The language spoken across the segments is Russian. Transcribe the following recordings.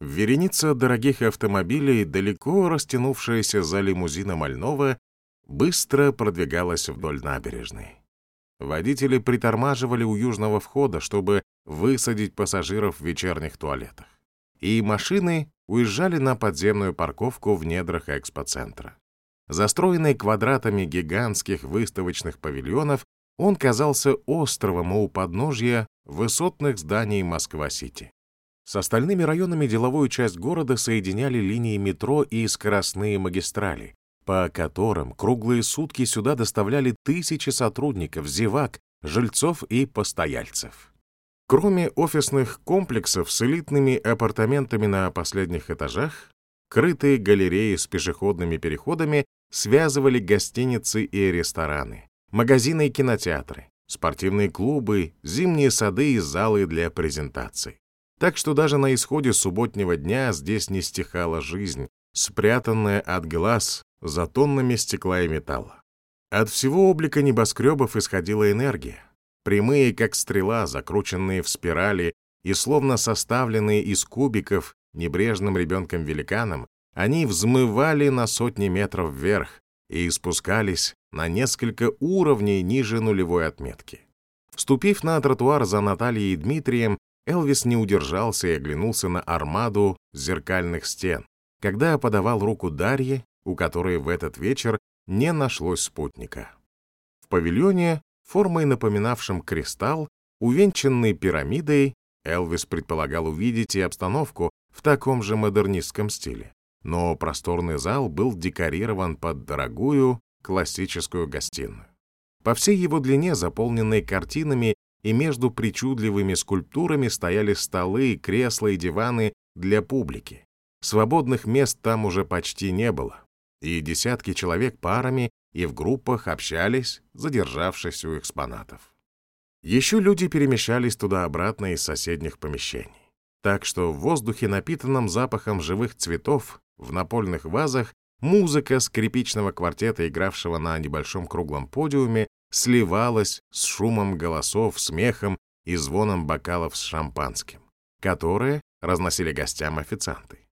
Вереница дорогих автомобилей, далеко растянувшаяся за лимузином Альнова, быстро продвигалась вдоль набережной. Водители притормаживали у южного входа, чтобы высадить пассажиров в вечерних туалетах. И машины уезжали на подземную парковку в недрах экспоцентра. Застроенный квадратами гигантских выставочных павильонов, он казался островом у подножья высотных зданий Москва-Сити. С остальными районами деловую часть города соединяли линии метро и скоростные магистрали, по которым круглые сутки сюда доставляли тысячи сотрудников, зевак, жильцов и постояльцев. Кроме офисных комплексов с элитными апартаментами на последних этажах, крытые галереи с пешеходными переходами связывали гостиницы и рестораны, магазины и кинотеатры, спортивные клубы, зимние сады и залы для презентаций. Так что даже на исходе субботнего дня здесь не стихала жизнь, спрятанная от глаз за тоннами стекла и металла. От всего облика небоскребов исходила энергия. Прямые, как стрела, закрученные в спирали и словно составленные из кубиков небрежным ребенком-великаном, они взмывали на сотни метров вверх и спускались на несколько уровней ниже нулевой отметки. Вступив на тротуар за Натальей и Дмитрием, Элвис не удержался и оглянулся на армаду зеркальных стен, когда подавал руку Дарье у которой в этот вечер не нашлось спутника. В павильоне, формой напоминавшим кристалл, увенчанный пирамидой, Элвис предполагал увидеть и обстановку в таком же модернистском стиле. Но просторный зал был декорирован под дорогую классическую гостиную. По всей его длине, заполненной картинами, и между причудливыми скульптурами стояли столы, кресла и диваны для публики. Свободных мест там уже почти не было и десятки человек парами и в группах общались, задержавшись у экспонатов. Еще люди перемещались туда-обратно из соседних помещений. Так что в воздухе, напитанном запахом живых цветов, в напольных вазах, музыка скрипичного квартета, игравшего на небольшом круглом подиуме, сливалась с шумом голосов, смехом и звоном бокалов с шампанским, которые разносили гостям официанты.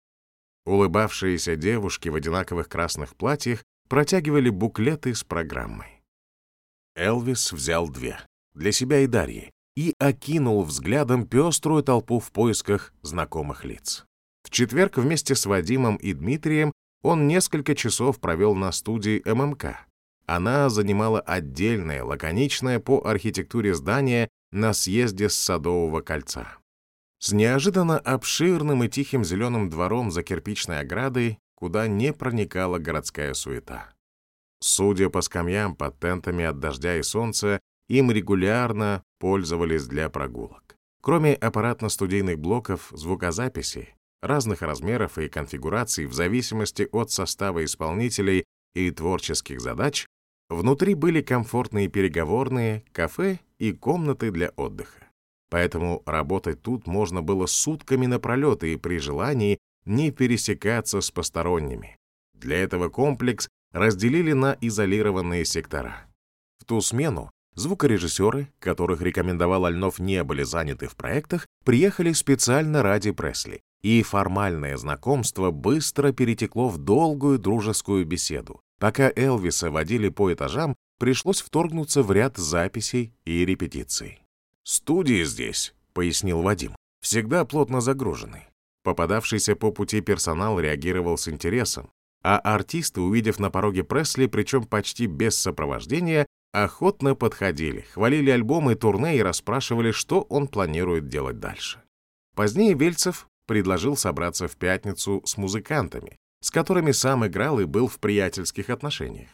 Улыбавшиеся девушки в одинаковых красных платьях протягивали буклеты с программой. Элвис взял две, для себя и Дарьи, и окинул взглядом пеструю толпу в поисках знакомых лиц. В четверг вместе с Вадимом и Дмитрием он несколько часов провел на студии ММК. Она занимала отдельное, лаконичное по архитектуре здание на съезде с Садового кольца с неожиданно обширным и тихим зеленым двором за кирпичной оградой, куда не проникала городская суета. Судя по скамьям под тентами от дождя и солнца, им регулярно пользовались для прогулок. Кроме аппаратно-студийных блоков звукозаписи, разных размеров и конфигураций в зависимости от состава исполнителей и творческих задач, внутри были комфортные переговорные, кафе и комнаты для отдыха поэтому работать тут можно было сутками напролет и при желании не пересекаться с посторонними. Для этого комплекс разделили на изолированные сектора. В ту смену звукорежиссеры, которых рекомендовал Альнов не были заняты в проектах, приехали специально ради Пресли, и формальное знакомство быстро перетекло в долгую дружескую беседу. Пока Элвиса водили по этажам, пришлось вторгнуться в ряд записей и репетиций. «Студии здесь», — пояснил Вадим, — «всегда плотно загружены». Попадавшийся по пути персонал реагировал с интересом, а артисты, увидев на пороге Пресли, причем почти без сопровождения, охотно подходили, хвалили альбомы, турне и расспрашивали, что он планирует делать дальше. Позднее Вельцев предложил собраться в пятницу с музыкантами, с которыми сам играл и был в приятельских отношениях.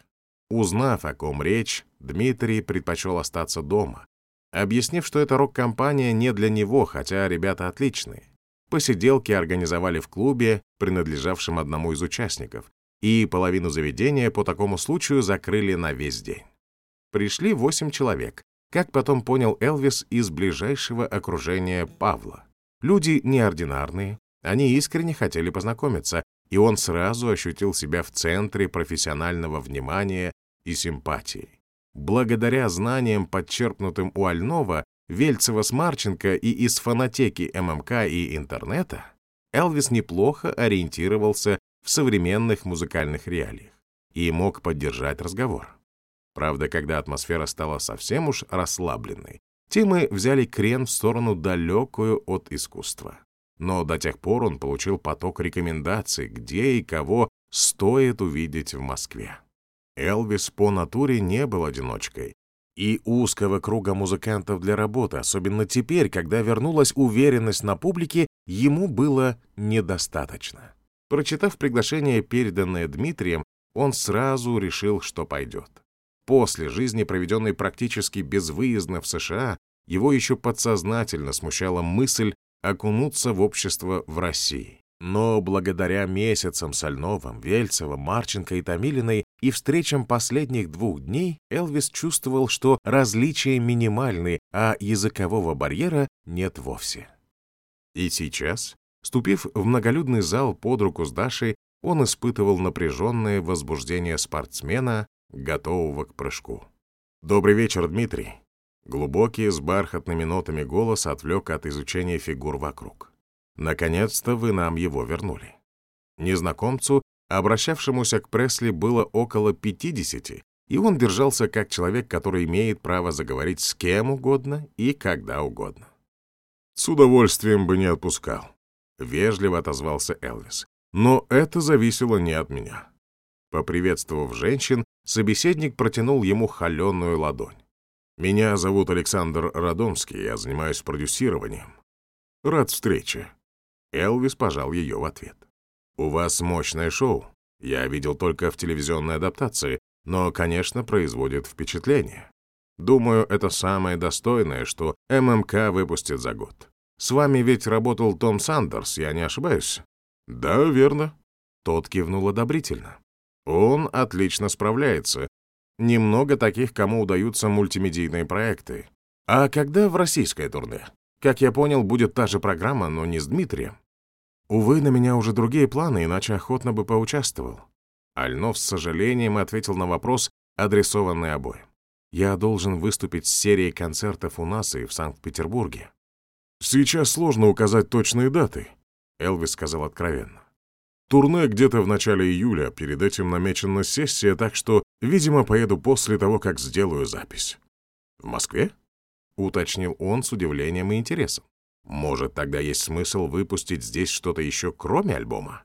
Узнав, о ком речь, Дмитрий предпочел остаться дома, объяснив, что эта рок-компания не для него, хотя ребята отличные. Посиделки организовали в клубе, принадлежавшем одному из участников, и половину заведения по такому случаю закрыли на весь день. Пришли восемь человек, как потом понял Элвис из ближайшего окружения Павла. Люди неординарные, они искренне хотели познакомиться, и он сразу ощутил себя в центре профессионального внимания и симпатии. Благодаря знаниям, подчерпнутым у Альнова, Вельцева с Марченко и из фонотеки ММК и интернета, Элвис неплохо ориентировался в современных музыкальных реалиях и мог поддержать разговор. Правда, когда атмосфера стала совсем уж расслабленной, темы взяли крен в сторону далекую от искусства. Но до тех пор он получил поток рекомендаций, где и кого стоит увидеть в Москве. Элвис по натуре не был одиночкой, и узкого круга музыкантов для работы, особенно теперь, когда вернулась уверенность на публике, ему было недостаточно. Прочитав приглашение, переданное Дмитрием, он сразу решил, что пойдет. После жизни, проведенной практически безвыездно в США, его еще подсознательно смущала мысль окунуться в общество в России. Но благодаря месяцам Сальновым, Вельцевым, Марченко и Томилиной и встречам последних двух дней Элвис чувствовал, что различия минимальны, а языкового барьера нет вовсе. И сейчас, ступив в многолюдный зал под руку с Дашей, он испытывал напряженное возбуждение спортсмена, готового к прыжку. «Добрый вечер, Дмитрий!» Глубокий, с бархатными нотами голос отвлек от изучения фигур вокруг. «Наконец-то вы нам его вернули». Незнакомцу, обращавшемуся к Пресли, было около 50, и он держался как человек, который имеет право заговорить с кем угодно и когда угодно. «С удовольствием бы не отпускал», — вежливо отозвался Элвис. «Но это зависело не от меня». Поприветствовав женщин, Собеседник протянул ему холеную ладонь. «Меня зовут Александр Радомский, я занимаюсь продюсированием. Рад встрече». Элвис пожал ее в ответ. «У вас мощное шоу. Я видел только в телевизионной адаптации, но, конечно, производит впечатление. Думаю, это самое достойное, что ММК выпустит за год. С вами ведь работал Том Сандерс, я не ошибаюсь?» «Да, верно». Тот кивнул одобрительно. Он отлично справляется. Немного таких, кому удаются мультимедийные проекты. А когда в российское турне? Как я понял, будет та же программа, но не с Дмитрием. Увы, на меня уже другие планы, иначе охотно бы поучаствовал. Альнов с сожалением ответил на вопрос, адресованный обоим. Я должен выступить с серией концертов у нас и в Санкт-Петербурге. Сейчас сложно указать точные даты, Элвис сказал откровенно. Турне где-то в начале июля, перед этим намечена сессия, так что, видимо, поеду после того, как сделаю запись. В Москве? Уточнил он с удивлением и интересом. Может, тогда есть смысл выпустить здесь что-то еще, кроме альбома?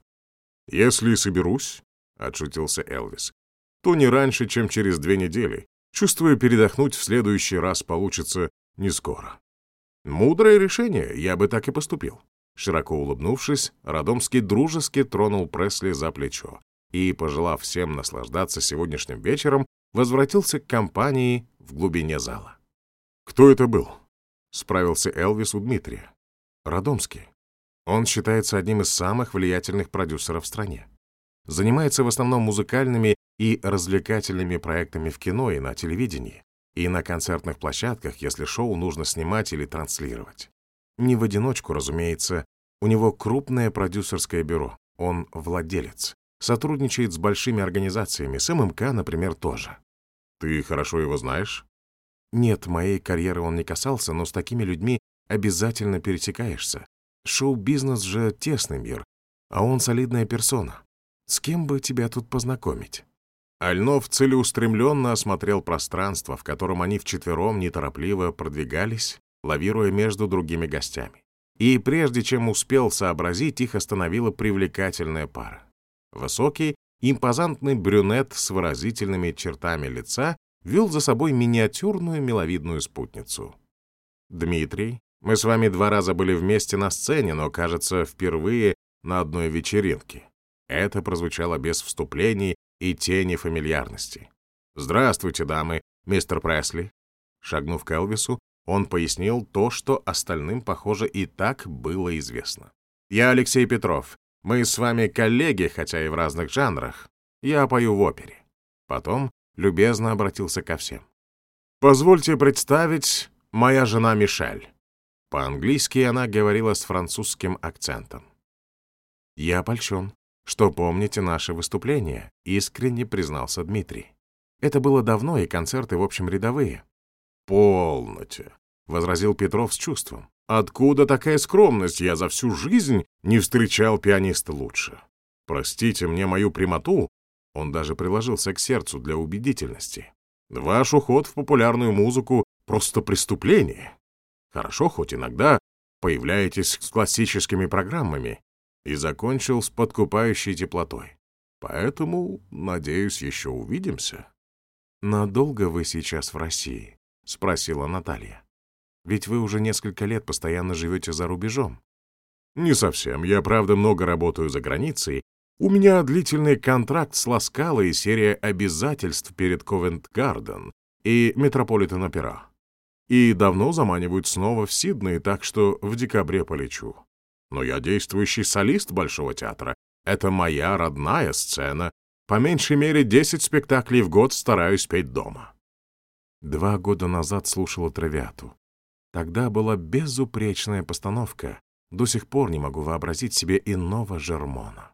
Если соберусь, — отшутился Элвис, — то не раньше, чем через две недели. Чувствую, передохнуть в следующий раз получится не скоро. Мудрое решение, я бы так и поступил. Широко улыбнувшись, Радомский дружески тронул Пресли за плечо и, пожелав всем наслаждаться сегодняшним вечером, возвратился к компании в глубине зала. «Кто это был?» — справился Элвис у Дмитрия. «Радомский. Он считается одним из самых влиятельных продюсеров в стране. Занимается в основном музыкальными и развлекательными проектами в кино и на телевидении, и на концертных площадках, если шоу нужно снимать или транслировать. Не в одиночку, разумеется. У него крупное продюсерское бюро. Он владелец. Сотрудничает с большими организациями, с ММК, например, тоже. Ты хорошо его знаешь? Нет, моей карьеры он не касался, но с такими людьми обязательно пересекаешься. Шоу-бизнес же тесный мир, а он солидная персона. С кем бы тебя тут познакомить? Альнов целеустремленно осмотрел пространство, в котором они вчетвером неторопливо продвигались, лавируя между другими гостями. И прежде чем успел сообразить, их остановила привлекательная пара. Высокий, импозантный брюнет с выразительными чертами лица вел за собой миниатюрную миловидную спутницу. «Дмитрий, мы с вами два раза были вместе на сцене, но, кажется, впервые на одной вечеринке». Это прозвучало без вступлений и тени фамильярности. «Здравствуйте, дамы, мистер Пресли». Шагнув к Элвису, он пояснил то, что остальным, похоже, и так было известно. «Я Алексей Петров. Мы с вами коллеги, хотя и в разных жанрах. Я пою в опере». Потом любезно обратился ко всем. «Позвольте представить, моя жена Мишель». По-английски она говорила с французским акцентом. «Я польщен, что помните наше выступление», — искренне признался Дмитрий. «Это было давно, и концерты, в общем, рядовые. «Полноте», — возразил Петров с чувством. «Откуда такая скромность? Я за всю жизнь не встречал пианиста лучше. Простите мне мою прямоту». Он даже приложился к сердцу для убедительности. «Ваш уход в популярную музыку — просто преступление. Хорошо, хоть иногда появляетесь с классическими программами». И закончил с подкупающей теплотой. «Поэтому, надеюсь, еще увидимся». «Надолго вы сейчас в России?» — спросила Наталья. Ведь вы уже несколько лет постоянно живете за рубежом. Не совсем. Я, правда, много работаю за границей. У меня длительный контракт с Ласкало и серия обязательств перед Ковент-Гарден и Метрополитен-Опера. И давно заманивают снова в Сидней, так что в декабре полечу. Но я действующий солист Большого театра. Это моя родная сцена. По меньшей мере 10 спектаклей в год стараюсь петь дома. Два года назад слушала «Травиату». Тогда была безупречная постановка. До сих пор не могу вообразить себе иного Жермона.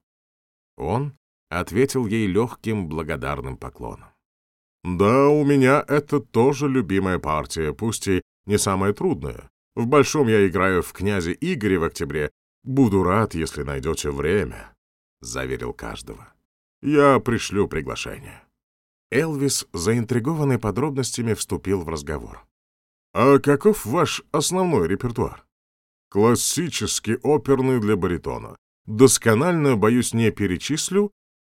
Он ответил ей легким благодарным поклоном. «Да, у меня это тоже любимая партия, пусть и не самая трудная. В Большом я играю в «Князе Игоре» в октябре. Буду рад, если найдете время», — заверил каждого. «Я пришлю приглашение». Элвис, заинтригованный подробностями, вступил в разговор. «А каков ваш основной репертуар?» «Классический оперный для баритона. Досконально, боюсь, не перечислю.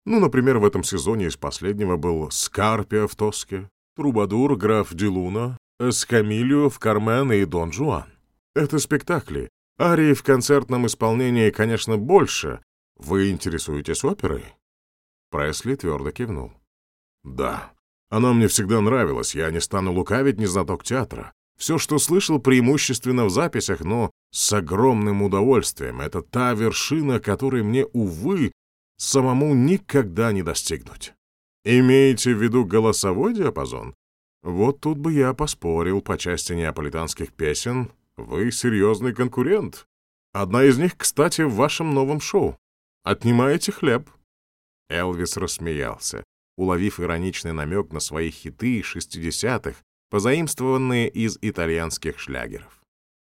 Ну, например, в этом сезоне из последнего был «Скарпия» в Тоске, «Трубадур», «Граф Дилуна», «Эскамилио» в «Кармен» и «Дон Жуан». Это спектакли. Арии в концертном исполнении, конечно, больше. Вы интересуетесь оперой?» Пресли твердо кивнул. «Да, она мне всегда нравилась, я не стану лукавить, не знаток театра. Все, что слышал, преимущественно в записях, но с огромным удовольствием. Это та вершина, которой мне, увы, самому никогда не достигнуть. Имеете в виду голосовой диапазон? Вот тут бы я поспорил по части неаполитанских песен. Вы серьезный конкурент. Одна из них, кстати, в вашем новом шоу. Отнимаете хлеб. Элвис рассмеялся, уловив ироничный намек на свои хиты шестидесятых, позаимствованные из итальянских шлягеров.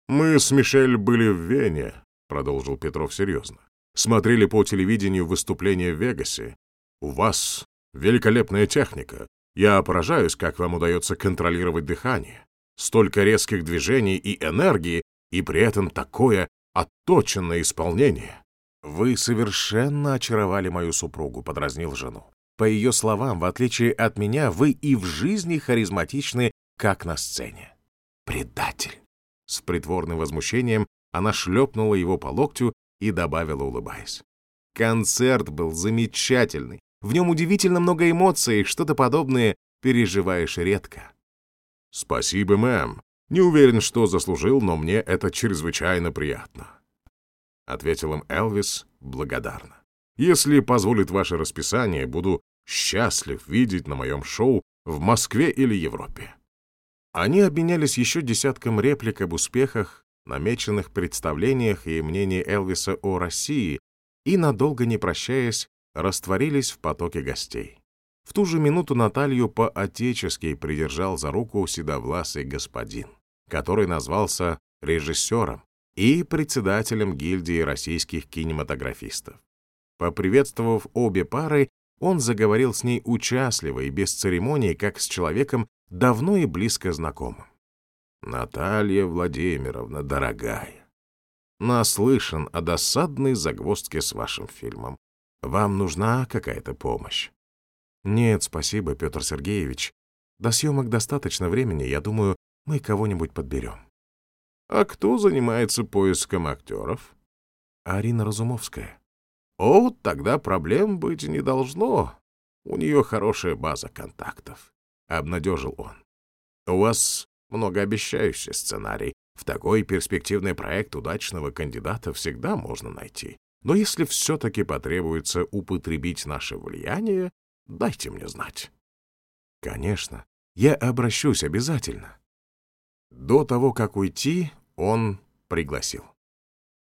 «Мы с Мишель были в Вене», — продолжил Петров серьезно. «Смотрели по телевидению выступление в Вегасе. У вас великолепная техника. Я поражаюсь, как вам удается контролировать дыхание. Столько резких движений и энергии, и при этом такое отточенное исполнение». «Вы совершенно очаровали мою супругу», — подразнил жену. По ее словам, в отличие от меня, вы и в жизни харизматичны как на сцене. «Предатель!» С притворным возмущением она шлепнула его по локтю и добавила, улыбаясь. «Концерт был замечательный. В нем удивительно много эмоций, что-то подобное переживаешь редко». «Спасибо, мэм. Не уверен, что заслужил, но мне это чрезвычайно приятно», — ответил им Элвис благодарно. «Если позволит ваше расписание, буду счастлив видеть на моем шоу в Москве или Европе. Они обменялись еще десятком реплик об успехах, намеченных представлениях и мнении Элвиса о России, и, надолго не прощаясь, растворились в потоке гостей. В ту же минуту Наталью по-отечески придержал за руку седовласый господин, который назвался режиссером и председателем гильдии российских кинематографистов. Поприветствовав обе пары, он заговорил с ней участливо и без церемонии, как с человеком, давно и близко знакомым. «Наталья Владимировна, дорогая, наслышан о досадной загвоздке с вашим фильмом. Вам нужна какая-то помощь?» «Нет, спасибо, Петр Сергеевич. До съемок достаточно времени, я думаю, мы кого-нибудь подберем». «А кто занимается поиском актеров?» «Арина Разумовская». «О, тогда проблем быть не должно. У нее хорошая база контактов. — обнадежил он. «У вас многообещающий сценарий. В такой перспективный проект удачного кандидата всегда можно найти. Но если все-таки потребуется употребить наше влияние, дайте мне знать». «Конечно, я обращусь обязательно». До того, как уйти, он пригласил.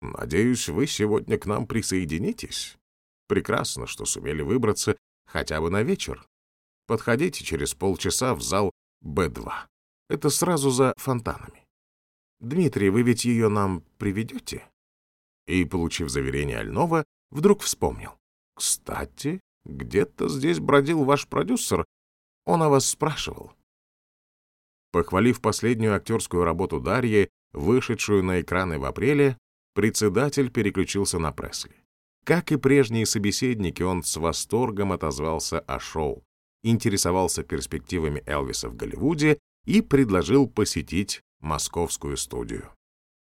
«Надеюсь, вы сегодня к нам присоединитесь. Прекрасно, что сумели выбраться хотя бы на вечер. Подходите через полчаса в зал Б2. Это сразу за фонтанами. «Дмитрий, вы ведь ее нам приведете?» И, получив заверение Альнова, вдруг вспомнил. «Кстати, где-то здесь бродил ваш продюсер. Он о вас спрашивал». Похвалив последнюю актерскую работу Дарьи, вышедшую на экраны в апреле, председатель переключился на Пресли. Как и прежние собеседники, он с восторгом отозвался о шоу, интересовался перспективами Элвиса в Голливуде и предложил посетить московскую студию.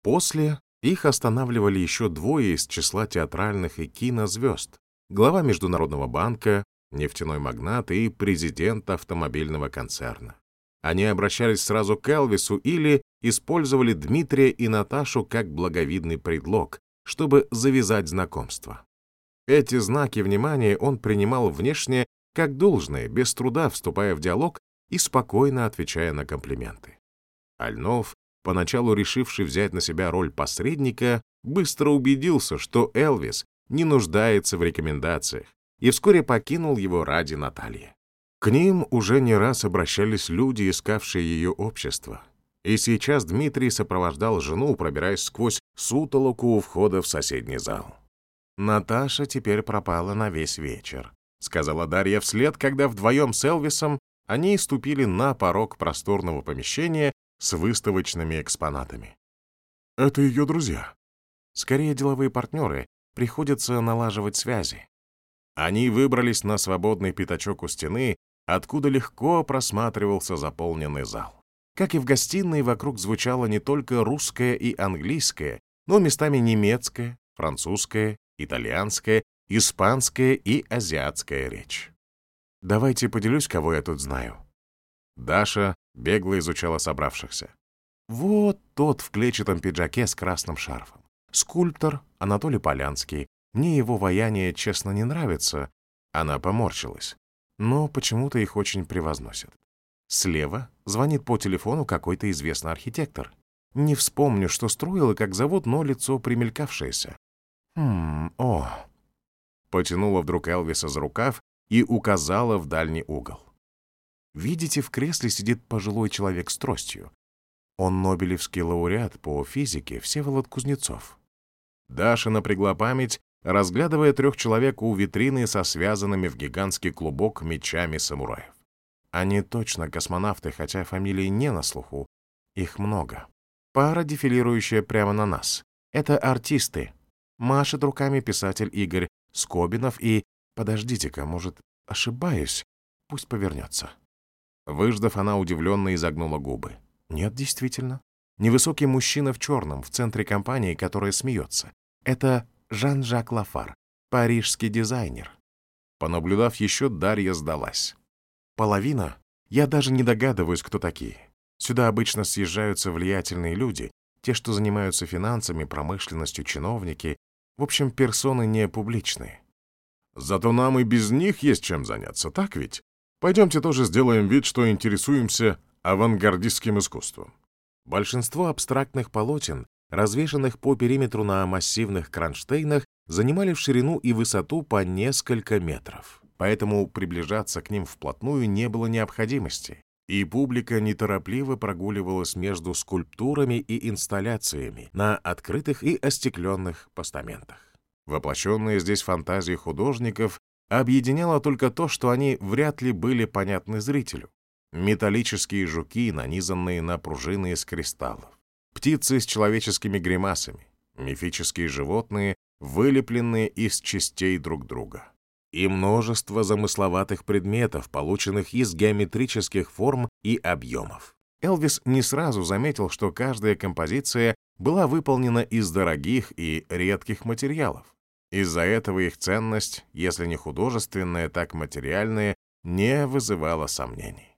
После их останавливали еще двое из числа театральных и кинозвезд, глава Международного банка, нефтяной магнат и президент автомобильного концерна. Они обращались сразу к Элвису или использовали Дмитрия и Наташу как благовидный предлог, чтобы завязать знакомство. Эти знаки внимания он принимал внешне как должное, без труда вступая в диалог и спокойно отвечая на комплименты. Альнов, поначалу решивший взять на себя роль посредника, быстро убедился, что Элвис не нуждается в рекомендациях, и вскоре покинул его ради Натальи. К ним уже не раз обращались люди, искавшие ее общество. И сейчас Дмитрий сопровождал жену, пробираясь сквозь сутолоку у входа в соседний зал. «Наташа теперь пропала на весь вечер», — сказала Дарья вслед, когда вдвоем с Элвисом они ступили на порог просторного помещения с выставочными экспонатами. «Это ее друзья?» «Скорее деловые партнеры, приходится налаживать связи». Они выбрались на свободный пятачок у стены, откуда легко просматривался заполненный зал. Как и в гостиной, вокруг звучало не только русское и английское, но местами немецкая, французская, итальянская, испанская и азиатская речь. Давайте поделюсь, кого я тут знаю. Даша бегло изучала собравшихся. Вот тот в клетчатом пиджаке с красным шарфом. Скульптор Анатолий Полянский. Мне его ваяние, честно, не нравится. Она поморщилась. Но почему-то их очень превозносят. Слева звонит по телефону какой-то известный архитектор. Не вспомню, что строил и как зовут, но лицо примелькавшееся. Хм, о. Потянула вдруг Элвиса за рукав и указала в дальний угол. Видите, в кресле сидит пожилой человек с тростью. Он Нобелевский лауреат по физике Всеволод Кузнецов. Даша напрягла память, разглядывая трех человек у витрины со связанными в гигантский клубок мечами самураев. Они точно космонавты, хотя фамилии не на слуху. Их много. Пара, дефилирующая прямо на нас. Это артисты. Машет руками писатель Игорь Скобинов и Подождите-ка, может, ошибаюсь? Пусть повернется. Выждав, она удивленно изогнула губы. Нет, действительно. Невысокий мужчина в черном, в центре компании, которая смеется. Это Жан-Жак Лафар, парижский дизайнер. Понаблюдав еще, Дарья сдалась. Половина? Я даже не догадываюсь, кто такие. Сюда обычно съезжаются влиятельные люди, те, что занимаются финансами, промышленностью, чиновники. В общем, персоны не публичные. Зато нам и без них есть чем заняться, так ведь? Пойдемте тоже сделаем вид, что интересуемся авангардистским искусством. Большинство абстрактных полотен, развешанных по периметру на массивных кронштейнах, занимали в ширину и высоту по несколько метров. Поэтому приближаться к ним вплотную не было необходимости. И публика неторопливо прогуливалась между скульптурами и инсталляциями на открытых и остекленных постаментах. Воплощенные здесь фантазии художников объединяло только то, что они вряд ли были понятны зрителю. Металлические жуки, нанизанные на пружины из кристаллов. Птицы с человеческими гримасами. Мифические животные, вылепленные из частей друг друга. И множество замысловатых предметов, полученных из геометрических форм и объемов. Элвис не сразу заметил, что каждая композиция была выполнена из дорогих и редких материалов. Из-за этого их ценность, если не художественная, так материальная, не вызывала сомнений.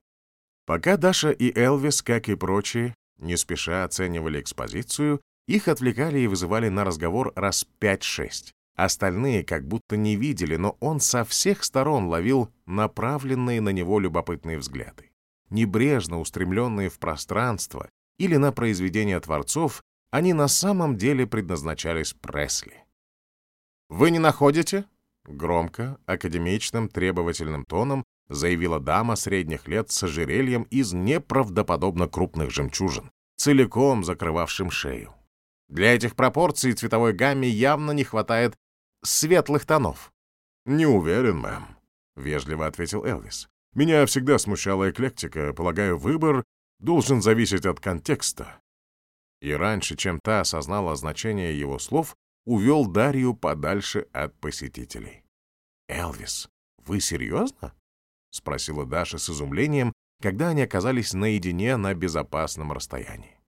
Пока Даша и Элвис, как и прочие, не спеша оценивали экспозицию, их отвлекали и вызывали на разговор раз пять-шесть. Остальные как будто не видели, но он со всех сторон ловил направленные на него любопытные взгляды. Небрежно устремленные в пространство или на произведения творцов, они на самом деле предназначались Пресли. «Вы не находите?» Громко, академичным, требовательным тоном заявила дама средних лет с ожерельем из неправдоподобно крупных жемчужин, целиком закрывавшим шею. Для этих пропорций цветовой гамме явно не хватает светлых тонов. «Не уверен, мэм», — вежливо ответил Элвис. «Меня всегда смущала эклектика. Полагаю, выбор должен зависеть от контекста». И раньше, чем та осознала значение его слов, увел Дарью подальше от посетителей. «Элвис, вы серьезно?» — спросила Даша с изумлением, когда они оказались наедине на безопасном расстоянии.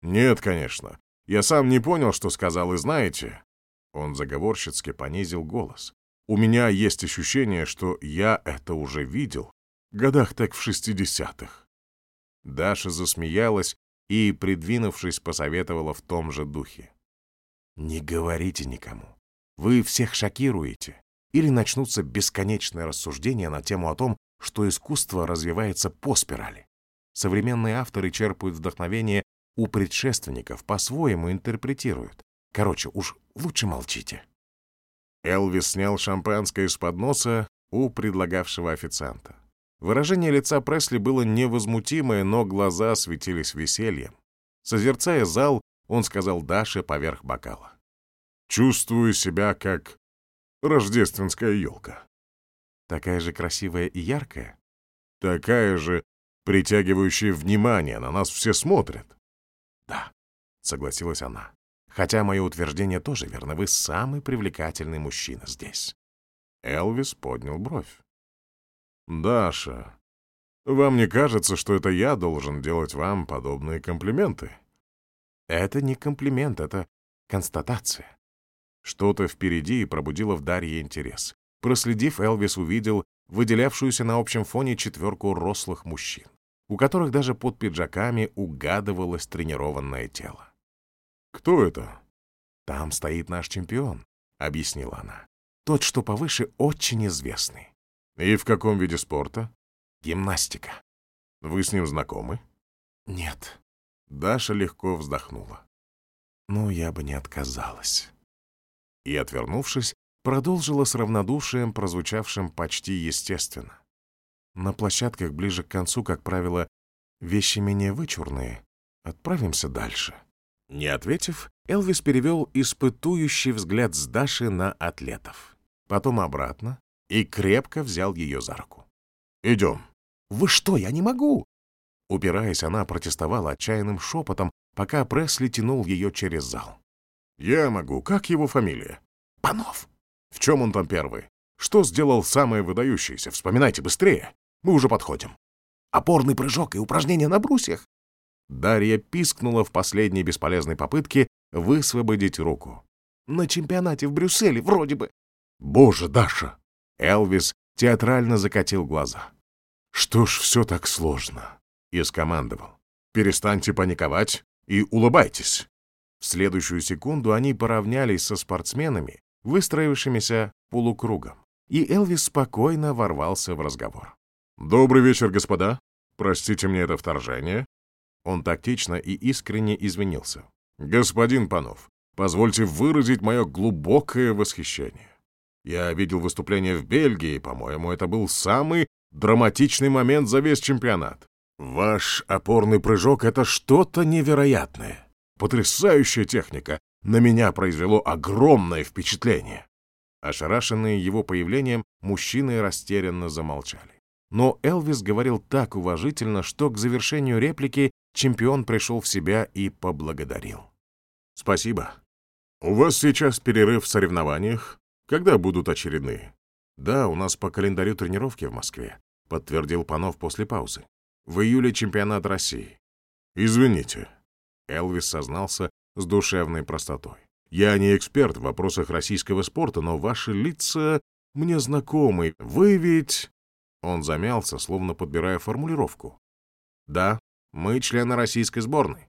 «Нет, конечно. Я сам не понял, что сказал, и знаете...» Он заговорщицки понизил голос. «У меня есть ощущение, что я это уже видел. Годах так в шестидесятых». Даша засмеялась и, придвинувшись, посоветовала в том же духе. «Не говорите никому. Вы всех шокируете. Или начнутся бесконечные рассуждения на тему о том, что искусство развивается по спирали. Современные авторы черпают вдохновение у предшественников, по-своему интерпретируют. Короче, уж лучше молчите. Элвис снял шампанское из подноса у предлагавшего официанта. Выражение лица Пресли было невозмутимое, но глаза светились весельем. Созерцая зал, он сказал Даше поверх бокала. «Чувствую себя как рождественская елка». «Такая же красивая и яркая?» «Такая же притягивающая внимание, на нас все смотрят». «Да», — согласилась она. «Хотя мое утверждение тоже верно, вы самый привлекательный мужчина здесь». Элвис поднял бровь. «Даша, вам не кажется, что это я должен делать вам подобные комплименты?» «Это не комплимент, это констатация». Что-то впереди пробудило в Дарье интерес. Проследив, Элвис увидел выделявшуюся на общем фоне четверку рослых мужчин, у которых даже под пиджаками угадывалось тренированное тело. «Кто это?» «Там стоит наш чемпион», — объяснила она. «Тот, что повыше, очень известный. «И в каком виде спорта?» «Гимнастика». «Вы с ним знакомы?» «Нет». Даша легко вздохнула. «Ну, я бы не отказалась». И, отвернувшись, продолжила с равнодушием, прозвучавшим почти естественно. На площадках ближе к концу, как правило, вещи менее вычурные. Отправимся дальше. Не ответив, Элвис перевел испытующий взгляд с Даши на атлетов. Потом обратно, и крепко взял ее за руку. «Идем». «Вы что, я не могу!» Упираясь, она протестовала отчаянным шепотом, пока Пресли тянул ее через зал. «Я могу. Как его фамилия?» «Панов». «В чем он там первый? Что сделал самое выдающееся? Вспоминайте быстрее. Мы уже подходим». «Опорный прыжок и упражнения на брусьях». Дарья пискнула в последней бесполезной попытке высвободить руку. «На чемпионате в Брюсселе вроде бы». «Боже, Даша!» Элвис театрально закатил глаза. «Что ж все так сложно?» И скомандовал. «Перестаньте паниковать и улыбайтесь». В следующую секунду они поравнялись со спортсменами, выстроившимися полукругом, и Элвис спокойно ворвался в разговор. «Добрый вечер, господа. Простите мне это вторжение». Он тактично и искренне извинился. «Господин Панов, позвольте выразить мое глубокое восхищение. Я видел выступление в Бельгии, по-моему, это был самый драматичный момент за весь чемпионат. Ваш опорный прыжок — это что-то невероятное. Потрясающая техника. На меня произвело огромное впечатление. Ошарашенные его появлением, мужчины растерянно замолчали. Но Элвис говорил так уважительно, что к завершению реплики чемпион пришел в себя и поблагодарил. «Спасибо. У вас сейчас перерыв в соревнованиях. Когда будут очередные? Да, у нас по календарю тренировки в Москве, подтвердил Панов после паузы. В июле чемпионат России. Извините. Элвис сознался с душевной простотой. Я не эксперт в вопросах российского спорта, но ваши лица мне знакомы. Вы ведь... Он замялся, словно подбирая формулировку. Да, мы члены российской сборной.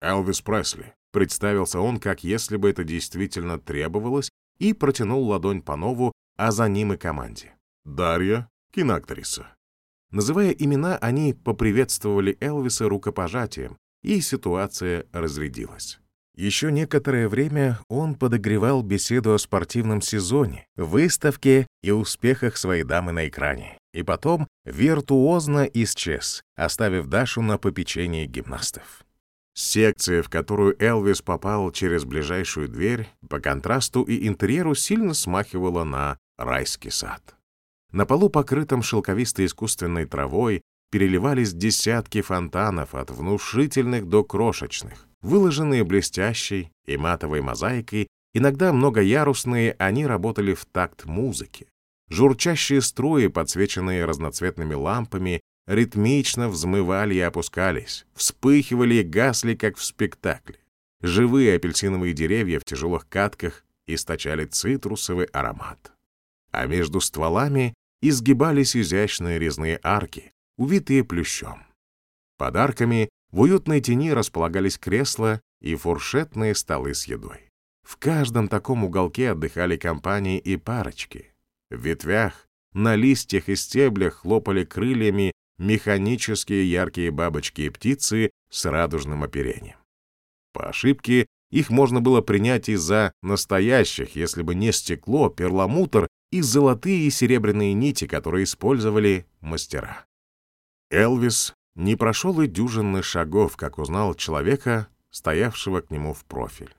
Элвис Пресли. Представился он, как если бы это действительно требовалось, и протянул ладонь Панову, а за ним и команде. «Дарья, киноактриса». Называя имена, они поприветствовали Элвиса рукопожатием, и ситуация разрядилась. Еще некоторое время он подогревал беседу о спортивном сезоне, выставке и успехах своей дамы на экране, и потом виртуозно исчез, оставив Дашу на попечении гимнастов. Секция, в которую Элвис попал через ближайшую дверь, по контрасту и интерьеру сильно смахивала на райский сад. На полу, покрытом шелковистой искусственной травой, переливались десятки фонтанов от внушительных до крошечных. Выложенные блестящей и матовой мозаикой, иногда многоярусные, они работали в такт музыки. Журчащие струи, подсвеченные разноцветными лампами, ритмично взмывали и опускались, вспыхивали и гасли, как в спектакле. Живые апельсиновые деревья в тяжелых катках источали цитрусовый аромат. А между стволами изгибались изящные резные арки, увитые плющом. Подарками в уютной тени располагались кресла и фуршетные столы с едой. В каждом таком уголке отдыхали компании и парочки. В ветвях, на листьях и стеблях хлопали крыльями механические яркие бабочки и птицы с радужным оперением. По ошибке их можно было принять из-за настоящих, если бы не стекло, перламутр и золотые и серебряные нити, которые использовали мастера. Элвис не прошел и дюжины шагов, как узнал человека, стоявшего к нему в профиль.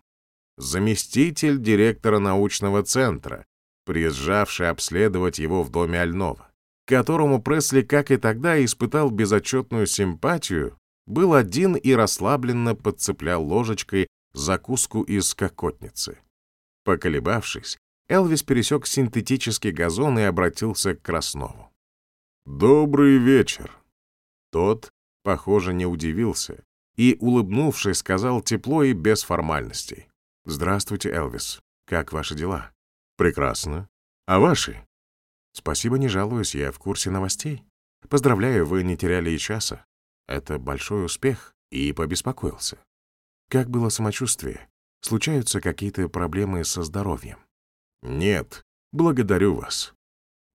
Заместитель директора научного центра, приезжавший обследовать его в доме Альнова, которому Пресли, как и тогда, испытал безотчетную симпатию, был один и расслабленно подцеплял ложечкой закуску из кокотницы. Поколебавшись, Элвис пересек синтетический газон и обратился к Краснову. «Добрый вечер!» Тот, похоже, не удивился и, улыбнувшись, сказал тепло и без формальностей. «Здравствуйте, Элвис. Как ваши дела?» «Прекрасно. А ваши?» «Спасибо, не жалуюсь, я в курсе новостей. Поздравляю, вы не теряли и часа. Это большой успех, и побеспокоился. Как было самочувствие? Случаются какие-то проблемы со здоровьем?» «Нет, благодарю вас.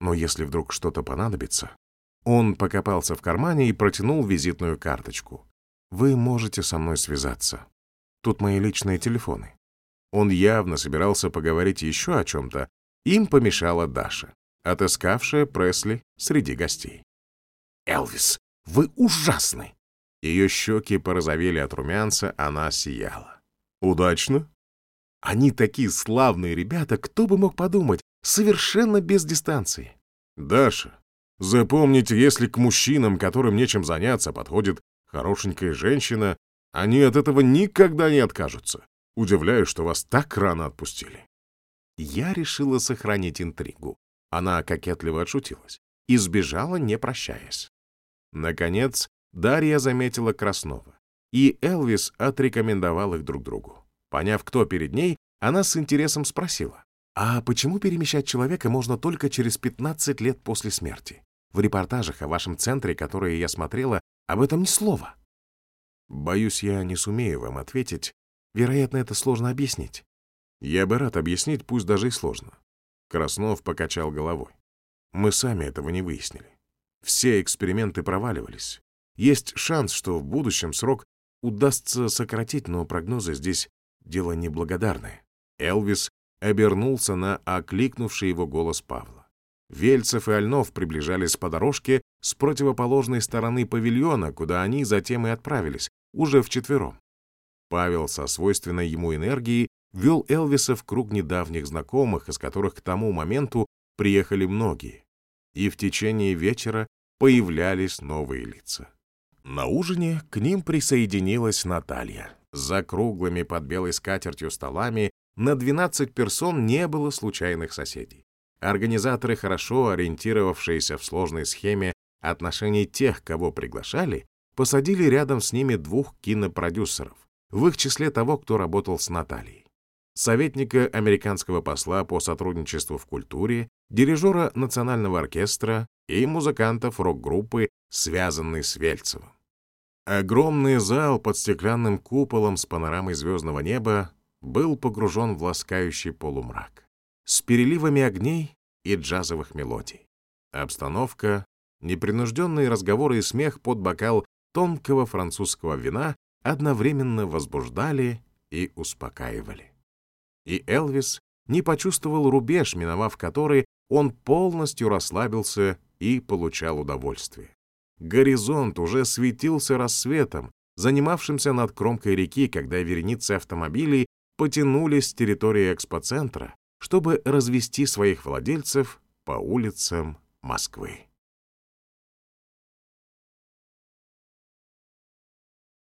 Но если вдруг что-то понадобится, он покопался в кармане и протянул визитную карточку. «Вы можете со мной связаться. Тут мои личные телефоны». Он явно собирался поговорить еще о чем-то. Им помешала Даша, отыскавшая Пресли среди гостей. «Элвис, вы ужасны!» Ее щеки порозовели от румянца, она сияла. «Удачно?» «Они такие славные ребята, кто бы мог подумать, совершенно без дистанции». «Даша, Запомните, если к мужчинам, которым нечем заняться, подходит хорошенькая женщина, они от этого никогда не откажутся. Удивляюсь, что вас так рано отпустили. Я решила сохранить интригу. Она кокетливо отшутилась и сбежала, не прощаясь. Наконец, Дарья заметила Краснова, и Элвис отрекомендовал их друг другу. Поняв, кто перед ней, она с интересом спросила, «А почему перемещать человека можно только через 15 лет после смерти? В репортажах о вашем центре, которые я смотрела, об этом ни слова. Боюсь, я не сумею вам ответить. Вероятно, это сложно объяснить. Я бы рад объяснить, пусть даже и сложно. Краснов покачал головой. Мы сами этого не выяснили. Все эксперименты проваливались. Есть шанс, что в будущем срок удастся сократить, но прогнозы здесь дело неблагодарное. Элвис обернулся на окликнувший его голос Павла. Вельцев и Альнов приближались по дорожке с противоположной стороны павильона, куда они затем и отправились, уже вчетвером. Павел со свойственной ему энергией вел Элвиса в круг недавних знакомых, из которых к тому моменту приехали многие. И в течение вечера появлялись новые лица. На ужине к ним присоединилась Наталья. За круглыми под белой скатертью столами на 12 персон не было случайных соседей. Организаторы, хорошо ориентировавшиеся в сложной схеме отношений тех, кого приглашали, посадили рядом с ними двух кинопродюсеров, в их числе того, кто работал с Натальей. Советника американского посла по сотрудничеству в культуре, дирижера национального оркестра и музыкантов рок-группы, связанной с Вельцевым. Огромный зал под стеклянным куполом с панорамой звездного неба был погружен в ласкающий полумрак с переливами огней и джазовых мелодий. Обстановка, непринужденные разговоры и смех под бокал тонкого французского вина одновременно возбуждали и успокаивали. И Элвис не почувствовал рубеж, миновав который он полностью расслабился и получал удовольствие. Горизонт уже светился рассветом, занимавшимся над кромкой реки, когда вереницы автомобилей потянулись с территории экспоцентра, чтобы развести своих владельцев по улицам Москвы.